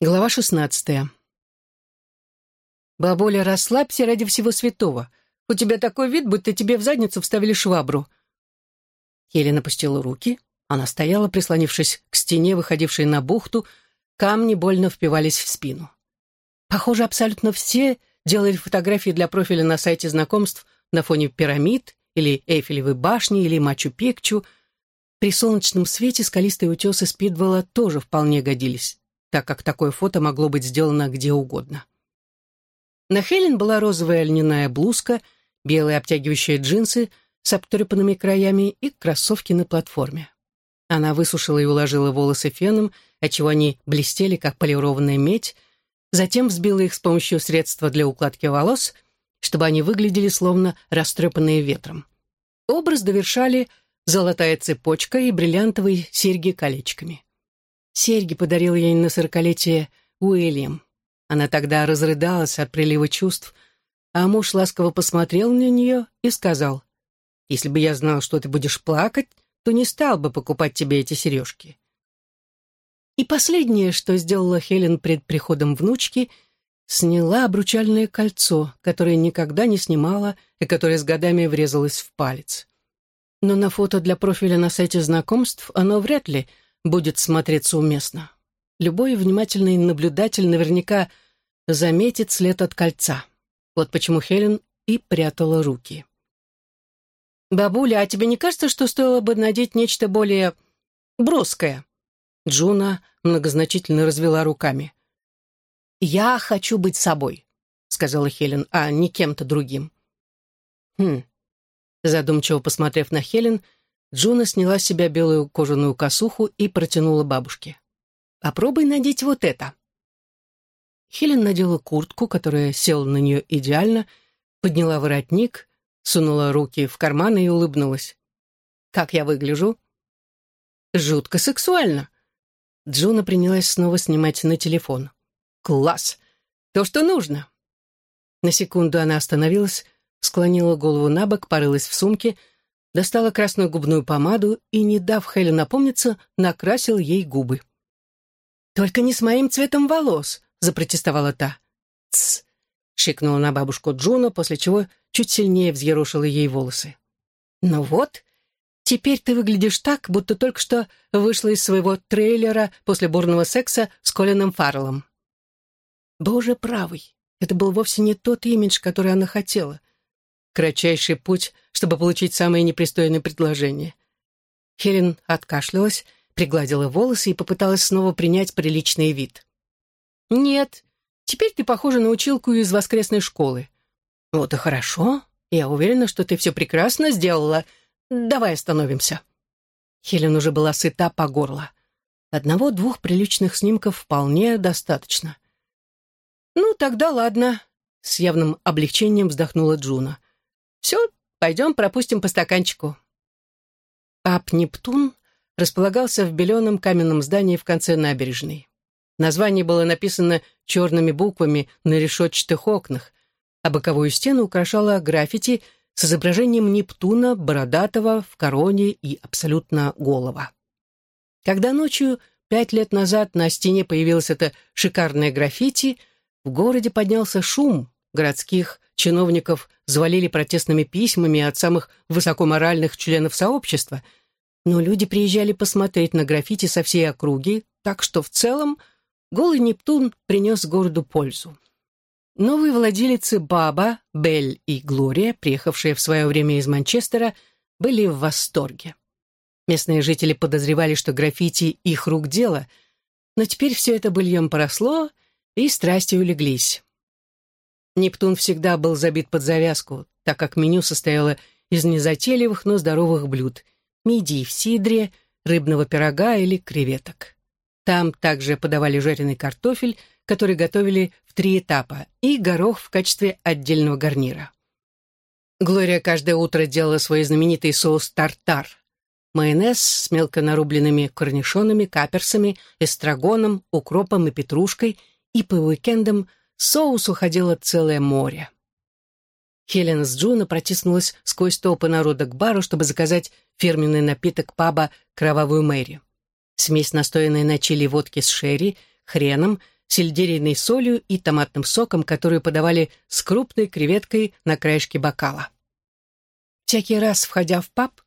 Глава шестнадцатая. «Бабуля, расслабься ради всего святого. У тебя такой вид, будто тебе в задницу вставили швабру». Елена опустила руки. Она стояла, прислонившись к стене, выходившей на бухту. Камни больно впивались в спину. Похоже, абсолютно все делали фотографии для профиля на сайте знакомств на фоне пирамид или Эйфелевой башни или Мачу-Пикчу. При солнечном свете скалистые утесы Спидвелла тоже вполне годились так как такое фото могло быть сделано где угодно. На Хелен была розовая льняная блузка, белые обтягивающие джинсы с обтрепанными краями и кроссовки на платформе. Она высушила и уложила волосы феном, отчего они блестели, как полированная медь, затем взбила их с помощью средства для укладки волос, чтобы они выглядели словно растрепанные ветром. Образ довершали золотая цепочка и бриллиантовые серьги колечками. Серьги подарил ей на сорокалетие Уильям. Она тогда разрыдалась от прилива чувств, а муж ласково посмотрел на нее и сказал, «Если бы я знал, что ты будешь плакать, то не стал бы покупать тебе эти сережки». И последнее, что сделала Хелен пред приходом внучки, сняла обручальное кольцо, которое никогда не снимала и которое с годами врезалось в палец. Но на фото для профиля на сайте знакомств оно вряд ли – будет смотреться уместно. Любой внимательный наблюдатель наверняка заметит след от кольца. Вот почему Хелен и прятала руки. «Бабуля, а тебе не кажется, что стоило бы надеть нечто более броское?» Джуна многозначительно развела руками. «Я хочу быть собой», — сказала Хелен, а не кем-то другим. «Хм». Задумчиво посмотрев на Хелен, — Джуна сняла с себя белую кожаную косуху и протянула бабушке. «Попробуй надеть вот это». Хелен надела куртку, которая села на нее идеально, подняла воротник, сунула руки в карманы и улыбнулась. «Как я выгляжу?» «Жутко сексуально». Джуна принялась снова снимать на телефон. «Класс! То, что нужно!» На секунду она остановилась, склонила голову на бок, порылась в сумке — достала красную губную помаду и, не дав Хелен напомниться, накрасил ей губы. «Только не с моим цветом волос», — запротестовала та. «Тсс», — шикнула на бабушку Джуна, после чего чуть сильнее взъерошила ей волосы. «Ну вот, теперь ты выглядишь так, будто только что вышла из своего трейлера после бурного секса с Колином Фарреллом». Боже правый, это был вовсе не тот имидж, который она хотела кратчайший путь, чтобы получить самое непристойное предложение. Хелен откашлялась, пригладила волосы и попыталась снова принять приличный вид. «Нет, теперь ты похожа на училку из воскресной школы». «Вот и хорошо. Я уверена, что ты все прекрасно сделала. Давай остановимся». Хелен уже была сыта по горло. Одного-двух приличных снимков вполне достаточно. «Ну, тогда ладно», — с явным облегчением вздохнула Джуна. Все, пойдем пропустим по стаканчику. Паб «Нептун» располагался в беленом каменном здании в конце набережной. Название было написано черными буквами на решетчатых окнах, а боковую стену украшала граффити с изображением Нептуна, бородатого, в короне и абсолютно голого. Когда ночью, пять лет назад, на стене появилось это шикарное граффити, в городе поднялся шум, городских чиновников завалили протестными письмами от самых высокоморальных членов сообщества, но люди приезжали посмотреть на граффити со всей округи, так что в целом голый Нептун принес городу пользу. Новые владелицы Баба, Белль и Глория, приехавшие в свое время из Манчестера, были в восторге. Местные жители подозревали, что граффити — их рук дело, но теперь все это быльем поросло, и страсти улеглись. Нептун всегда был забит под завязку, так как меню состояло из незатейливых, но здоровых блюд – мидий в сидре, рыбного пирога или креветок. Там также подавали жареный картофель, который готовили в три этапа, и горох в качестве отдельного гарнира. Глория каждое утро делала свой знаменитый соус тартар. Майонез с мелко нарубленными корнишонами, каперсами, эстрагоном, укропом и петрушкой, и по уикендам соуса уходило целое море. Хелен с Джуной протиснулась сквозь толпы народа к бару, чтобы заказать фирменный напиток паба «Кровавую Мэри». Смесь, настоянная на чили водки с шерри, хреном, сельдерейной солью и томатным соком, которую подавали с крупной креветкой на краешке бокала. Всякий раз, входя в паб,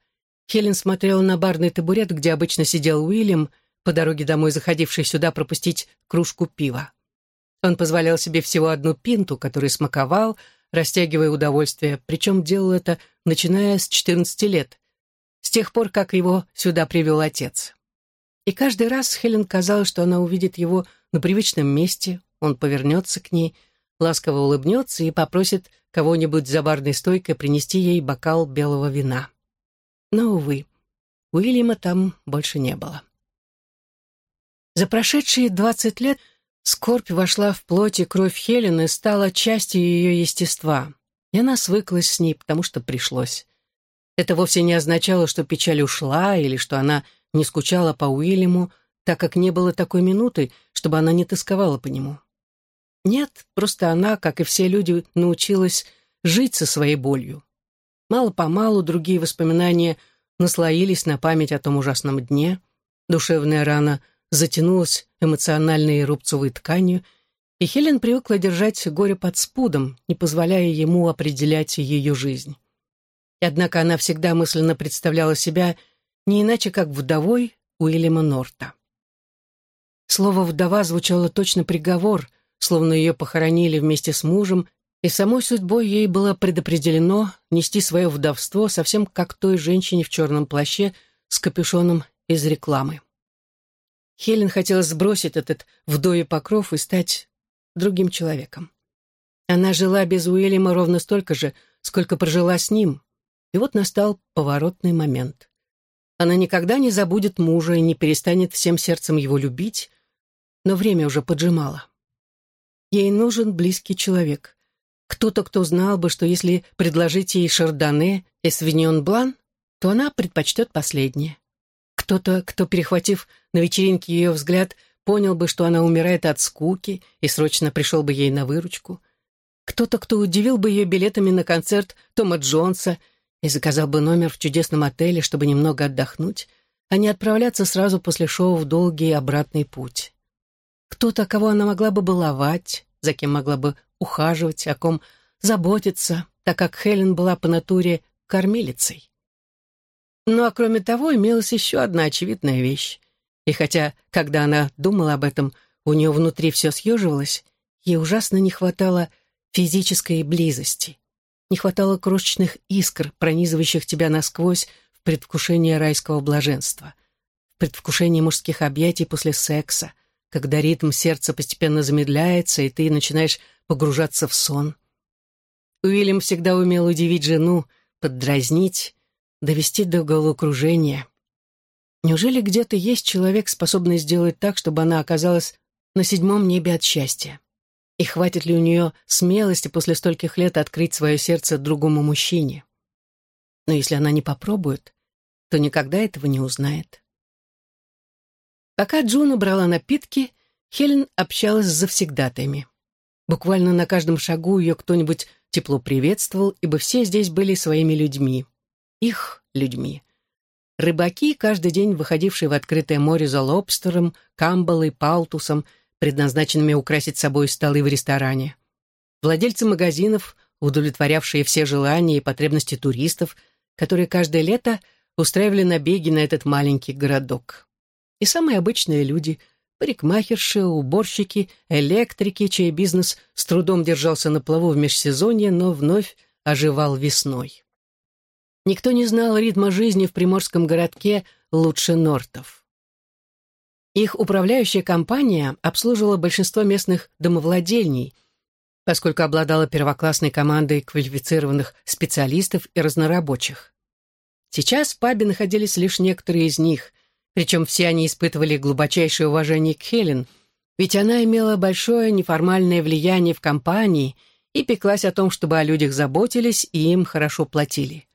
Хелен смотрела на барный табурет, где обычно сидел Уильям, по дороге домой заходивший сюда пропустить кружку пива. Он позволял себе всего одну пинту, которую смаковал, растягивая удовольствие, причем делал это, начиная с 14 лет, с тех пор, как его сюда привел отец. И каждый раз Хелен казалось, что она увидит его на привычном месте, он повернется к ней, ласково улыбнется и попросит кого-нибудь за барной стойкой принести ей бокал белого вина. Но, увы, Уильяма там больше не было. За прошедшие двадцать лет скорбь вошла в плоть и кровь Хелен и стала частью ее естества, и она свыклась с ней, потому что пришлось. Это вовсе не означало, что печаль ушла или что она не скучала по Уильяму, так как не было такой минуты, чтобы она не тосковала по нему. Нет, просто она, как и все люди, научилась жить со своей болью. Мало-помалу другие воспоминания наслоились на память о том ужасном дне. Душевная рана затянулась эмоциональной рубцовой тканью, и Хелен привыкла держать горе под спудом, не позволяя ему определять ее жизнь. И однако она всегда мысленно представляла себя не иначе, как вдовой Уильяма Норта. Слово «вдова» звучало точно приговор, словно ее похоронили вместе с мужем, и самой судьбой ей было предопределено нести свое вдовство совсем как той женщине в черном плаще с капюшоном из рекламы. Хелен хотела сбросить этот вдовий покров и стать другим человеком. Она жила без Уильяма ровно столько же, сколько прожила с ним. И вот настал поворотный момент. Она никогда не забудет мужа и не перестанет всем сердцем его любить, но время уже поджимало. Ей нужен близкий человек. Кто-то, кто знал бы, что если предложить ей шардоне и свиньон блан, то она предпочтет последнее. Кто-то, кто, перехватив на вечеринке ее взгляд, понял бы, что она умирает от скуки и срочно пришел бы ей на выручку. Кто-то, кто удивил бы ее билетами на концерт Тома Джонса и заказал бы номер в чудесном отеле, чтобы немного отдохнуть, а не отправляться сразу после шоу в долгий обратный путь кто-то, кого она могла бы баловать, за кем могла бы ухаживать, о ком заботиться, так как Хелен была по натуре кормилицей. Ну а кроме того, имелась еще одна очевидная вещь. И хотя, когда она думала об этом, у нее внутри все съеживалось, ей ужасно не хватало физической близости. Не хватало крошечных искр, пронизывающих тебя насквозь в предвкушении райского блаженства, в предвкушении мужских объятий после секса, когда ритм сердца постепенно замедляется, и ты начинаешь погружаться в сон. Уильям всегда умел удивить жену, поддразнить, довести до головокружения. Неужели где-то есть человек, способный сделать так, чтобы она оказалась на седьмом небе от счастья? И хватит ли у нее смелости после стольких лет открыть свое сердце другому мужчине? Но если она не попробует, то никогда этого не узнает. Пока Джуна брала напитки, Хелен общалась с завсегдатаями. Буквально на каждом шагу ее кто-нибудь тепло приветствовал, ибо все здесь были своими людьми. Их людьми. Рыбаки, каждый день выходившие в открытое море за лобстером, камбалой, палтусом, предназначенными украсить собой столы в ресторане. Владельцы магазинов, удовлетворявшие все желания и потребности туристов, которые каждое лето устраивали набеги на этот маленький городок и самые обычные люди — парикмахерши, уборщики, электрики, чей бизнес с трудом держался на плаву в межсезонье, но вновь оживал весной. Никто не знал ритма жизни в приморском городке лучше Нортов. Их управляющая компания обслуживала большинство местных домовладельней, поскольку обладала первоклассной командой квалифицированных специалистов и разнорабочих. Сейчас в пабе находились лишь некоторые из них, причем все они испытывали глубочайшее уважение к Хелен, ведь она имела большое неформальное влияние в компании и пеклась о том, чтобы о людях заботились и им хорошо платили.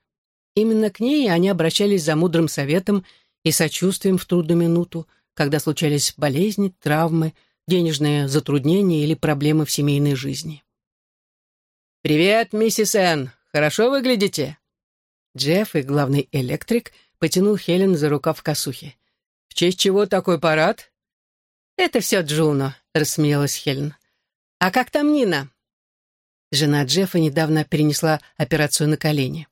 Именно к ней они обращались за мудрым советом и сочувствием в трудную минуту, когда случались болезни, травмы, денежные затруднения или проблемы в семейной жизни. «Привет, миссис Энн! Хорошо выглядите?» Джефф и главный электрик потянул Хелен за рукав косухи честь чего такой парад?» «Это все Джуно», — рассмеялась Хелен. «А как там Нина?» Жена Джеффа недавно перенесла операцию на колени.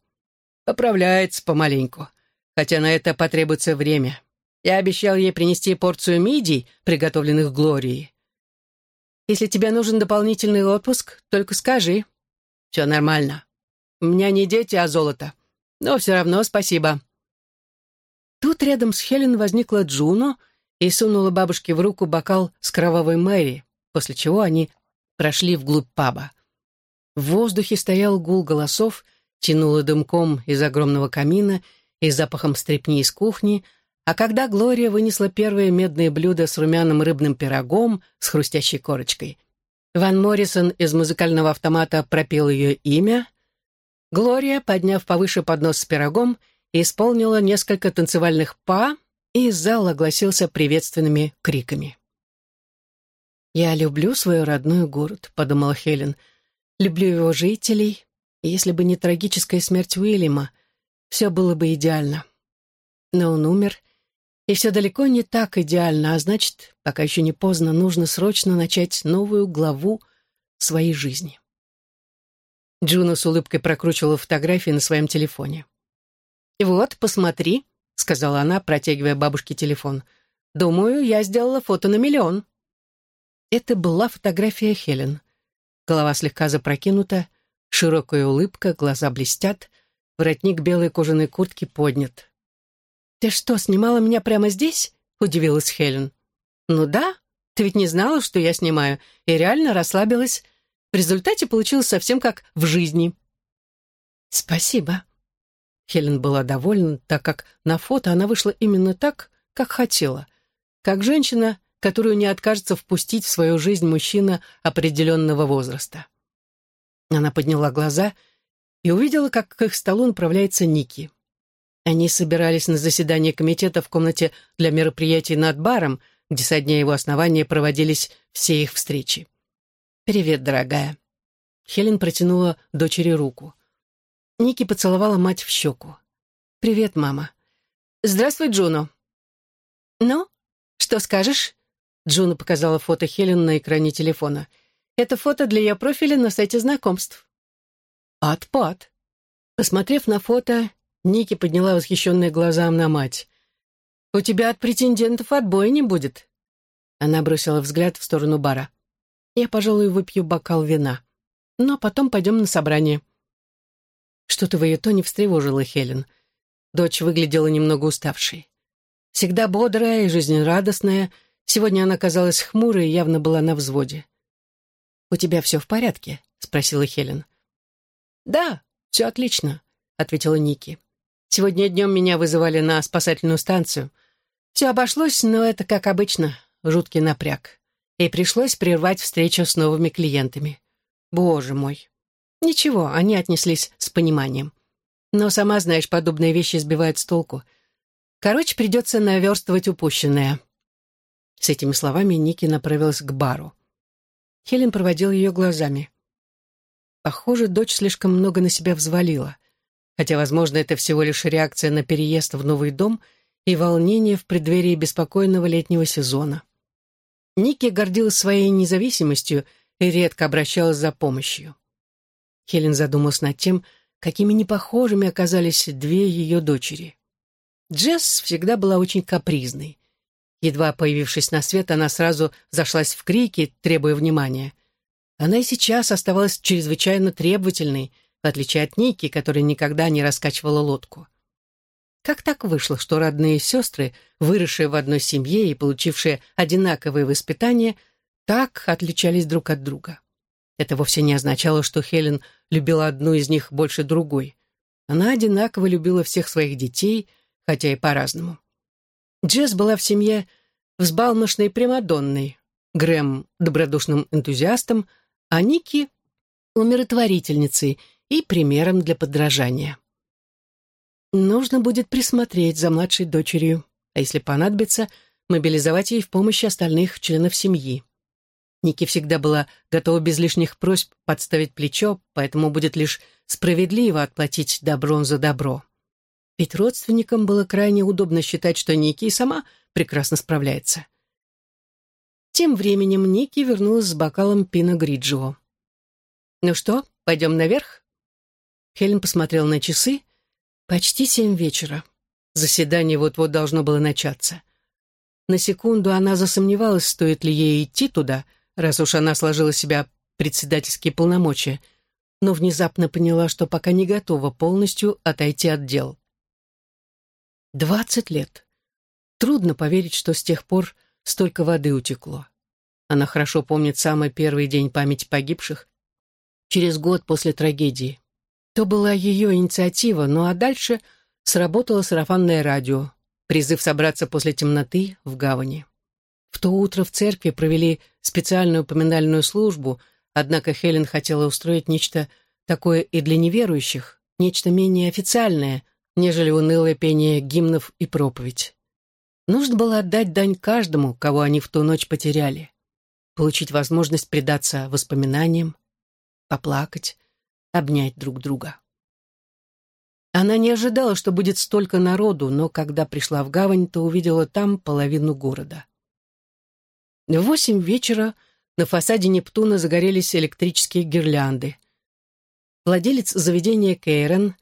«Поправляется помаленьку, хотя на это потребуется время. Я обещал ей принести порцию мидий, приготовленных Глорией. Если тебе нужен дополнительный отпуск, только скажи. Все нормально. У меня не дети, а золото. Но все равно спасибо». Тут рядом с Хелен возникла Джуно и сунула бабушке в руку бокал с кровавой Мэри, после чего они прошли вглубь паба. В воздухе стоял гул голосов, тянуло дымком из огромного камина и запахом стрепни из кухни, а когда Глория вынесла первое медное блюдо с румяным рыбным пирогом с хрустящей корочкой, Ван Моррисон из музыкального автомата пропел ее имя, Глория, подняв повыше поднос с пирогом, исполнила несколько танцевальных па, и зал огласился приветственными криками. «Я люблю свой родной город», — подумала Хелен, — Люблю его жителей, и если бы не трагическая смерть Уильяма, все было бы идеально. Но он умер, и все далеко не так идеально, а значит, пока еще не поздно, нужно срочно начать новую главу своей жизни. Джуна с улыбкой прокручивала фотографии на своем телефоне. «Вот, посмотри», — сказала она, протягивая бабушке телефон. «Думаю, я сделала фото на миллион». Это была фотография Хелен. Голова слегка запрокинута, широкая улыбка, глаза блестят, воротник белой кожаной куртки поднят. «Ты что, снимала меня прямо здесь?» — удивилась Хелен. «Ну да, ты ведь не знала, что я снимаю, и реально расслабилась. В результате получилось совсем как в жизни». «Спасибо». Хелен была довольна, так как на фото она вышла именно так, как хотела. Как женщина, которую не откажется впустить в свою жизнь мужчина определенного возраста. Она подняла глаза и увидела, как к их столу направляется Ники. Они собирались на заседание комитета в комнате для мероприятий над баром, где со дня его основания проводились все их встречи. «Привет, дорогая». Хелен протянула дочери руку. Ники поцеловала мать в щеку. «Привет, мама». «Здравствуй, Джуна». «Ну, что скажешь?» Джуна показала фото Хелен на экране телефона. «Это фото для ее профиля на сайте знакомств». «Отпад». Посмотрев на фото, Ники подняла восхищенные глаза на мать. «У тебя от претендентов отбоя не будет». Она бросила взгляд в сторону бара. «Я, пожалуй, выпью бокал вина. Но потом пойдем на собрание». Что-то в ее тоне встревожило Хелен. Дочь выглядела немного уставшей. Всегда бодрая и жизнерадостная — Сегодня она казалась хмурой и явно была на взводе. «У тебя все в порядке?» — спросила Хелен. «Да, все отлично», — ответила Ники. «Сегодня днем меня вызывали на спасательную станцию. Все обошлось, но это, как обычно, жуткий напряг. И пришлось прервать встречу с новыми клиентами. Боже мой!» Ничего, они отнеслись с пониманием. Но, сама знаешь, подобные вещи сбивают с толку. Короче, придется наверстывать упущенное. С этими словами Ники направилась к бару. Хелен проводил ее глазами. Похоже, дочь слишком много на себя взвалила. Хотя, возможно, это всего лишь реакция на переезд в новый дом и волнение в преддверии беспокойного летнего сезона. Ники гордилась своей независимостью и редко обращалась за помощью. Хелен задумалась над тем, какими непохожими оказались две ее дочери. Джесс всегда была очень капризной. Едва появившись на свет, она сразу зашлась в крики, требуя внимания. Она и сейчас оставалась чрезвычайно требовательной, в отличие от Ники, которая никогда не раскачивала лодку. Как так вышло, что родные сестры, выросшие в одной семье и получившие одинаковое воспитание, так отличались друг от друга? Это вовсе не означало, что Хелен любила одну из них больше другой. Она одинаково любила всех своих детей, хотя и по-разному. Джесс была в семье взбалмошной Примадонной, Грэм — добродушным энтузиастом, а Ники — умиротворительницей и примером для подражания. Нужно будет присмотреть за младшей дочерью, а если понадобится, мобилизовать ей в помощь остальных членов семьи. Ники всегда была готова без лишних просьб подставить плечо, поэтому будет лишь справедливо отплатить добром за добро. Ведь родственникам было крайне удобно считать, что Ники и сама прекрасно справляется. Тем временем Ники вернулась с бокалом пино Гриджио. «Ну что, пойдем наверх?» Хелен посмотрел на часы. Почти семь вечера. Заседание вот-вот должно было начаться. На секунду она засомневалась, стоит ли ей идти туда, раз уж она сложила себя председательские полномочия, но внезапно поняла, что пока не готова полностью отойти от дел. Двадцать лет. Трудно поверить, что с тех пор столько воды утекло. Она хорошо помнит самый первый день памяти погибших, через год после трагедии. То была ее инициатива, ну а дальше сработало сарафанное радио, призыв собраться после темноты в гавани. В то утро в церкви провели специальную поминальную службу, однако Хелен хотела устроить нечто такое и для неверующих, нечто менее официальное, нежели унылое пение гимнов и проповедь. Нужно было отдать дань каждому, кого они в ту ночь потеряли, получить возможность предаться воспоминаниям, поплакать, обнять друг друга. Она не ожидала, что будет столько народу, но когда пришла в гавань, то увидела там половину города. В восемь вечера на фасаде Нептуна загорелись электрические гирлянды. Владелец заведения Кейрон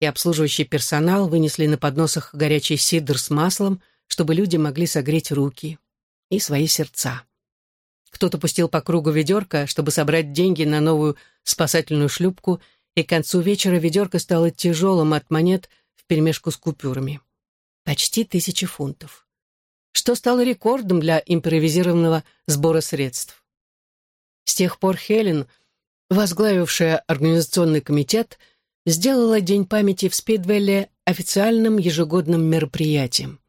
и обслуживающий персонал вынесли на подносах горячий сидр с маслом, чтобы люди могли согреть руки и свои сердца. Кто-то пустил по кругу ведерко, чтобы собрать деньги на новую спасательную шлюпку, и к концу вечера ведерко стало тяжелым от монет вперемешку с купюрами. Почти тысячи фунтов. Что стало рекордом для импровизированного сбора средств. С тех пор Хелен, возглавившая организационный комитет, сделала День памяти в Спидвелле официальным ежегодным мероприятием.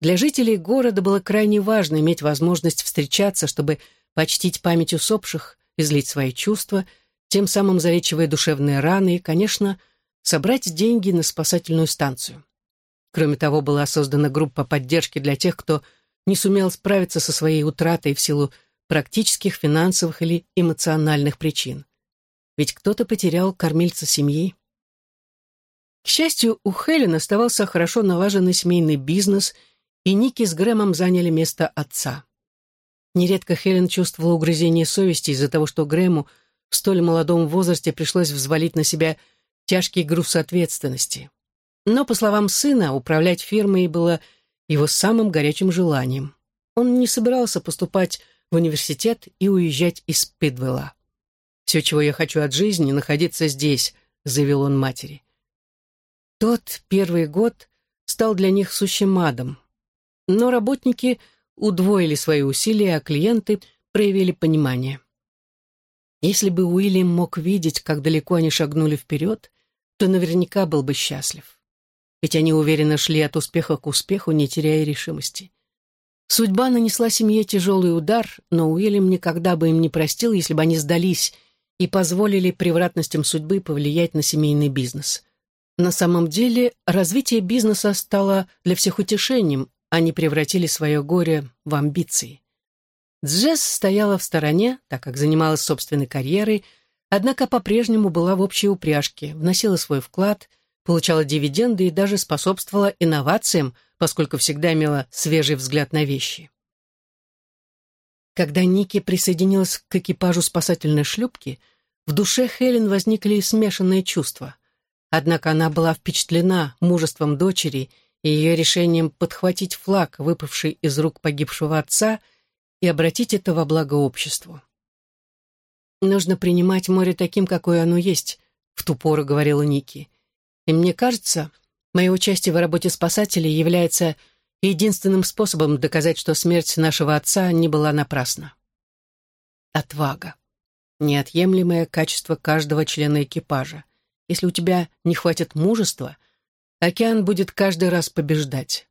Для жителей города было крайне важно иметь возможность встречаться, чтобы почтить память усопших, излить свои чувства, тем самым залечивая душевные раны и, конечно, собрать деньги на спасательную станцию. Кроме того, была создана группа поддержки для тех, кто не сумел справиться со своей утратой в силу практических, финансовых или эмоциональных причин. Ведь кто-то потерял кормильца семьи. К счастью, у Хелен оставался хорошо налаженный семейный бизнес – и Ники с Грэмом заняли место отца. Нередко Хелен чувствовала угрызение совести из-за того, что Грэму в столь молодом возрасте пришлось взвалить на себя тяжкий груз ответственности. Но, по словам сына, управлять фирмой было его самым горячим желанием. Он не собирался поступать в университет и уезжать из Пидвелла. «Все, чего я хочу от жизни, находиться здесь», — заявил он матери. Тот первый год стал для них сущим адом. Но работники удвоили свои усилия, а клиенты проявили понимание. Если бы Уильям мог видеть, как далеко они шагнули вперед, то наверняка был бы счастлив. Ведь они уверенно шли от успеха к успеху, не теряя решимости. Судьба нанесла семье тяжелый удар, но Уильям никогда бы им не простил, если бы они сдались и позволили превратностям судьбы повлиять на семейный бизнес. На самом деле, развитие бизнеса стало для всех утешением, они превратили свое горе в амбиции. Джесс стояла в стороне, так как занималась собственной карьерой, однако по-прежнему была в общей упряжке, вносила свой вклад, получала дивиденды и даже способствовала инновациям, поскольку всегда имела свежий взгляд на вещи. Когда Ники присоединилась к экипажу спасательной шлюпки, в душе Хелен возникли смешанные чувства. Однако она была впечатлена мужеством дочери и ее решением подхватить флаг, выпавший из рук погибшего отца, и обратить это во благо обществу. «Нужно принимать море таким, какое оно есть», — в ту пору говорила Ники. «И мне кажется, мое участие в работе спасателей является единственным способом доказать, что смерть нашего отца не была напрасна». Отвага. Неотъемлемое качество каждого члена экипажа. Если у тебя не хватит мужества — Океан будет каждый раз побеждать.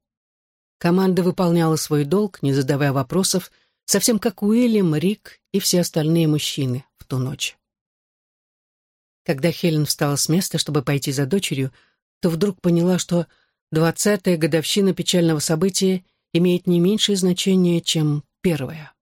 Команда выполняла свой долг, не задавая вопросов, совсем как Уильям, Рик и все остальные мужчины в ту ночь. Когда Хелен встала с места, чтобы пойти за дочерью, то вдруг поняла, что двадцатая годовщина печального события имеет не меньшее значение, чем первая.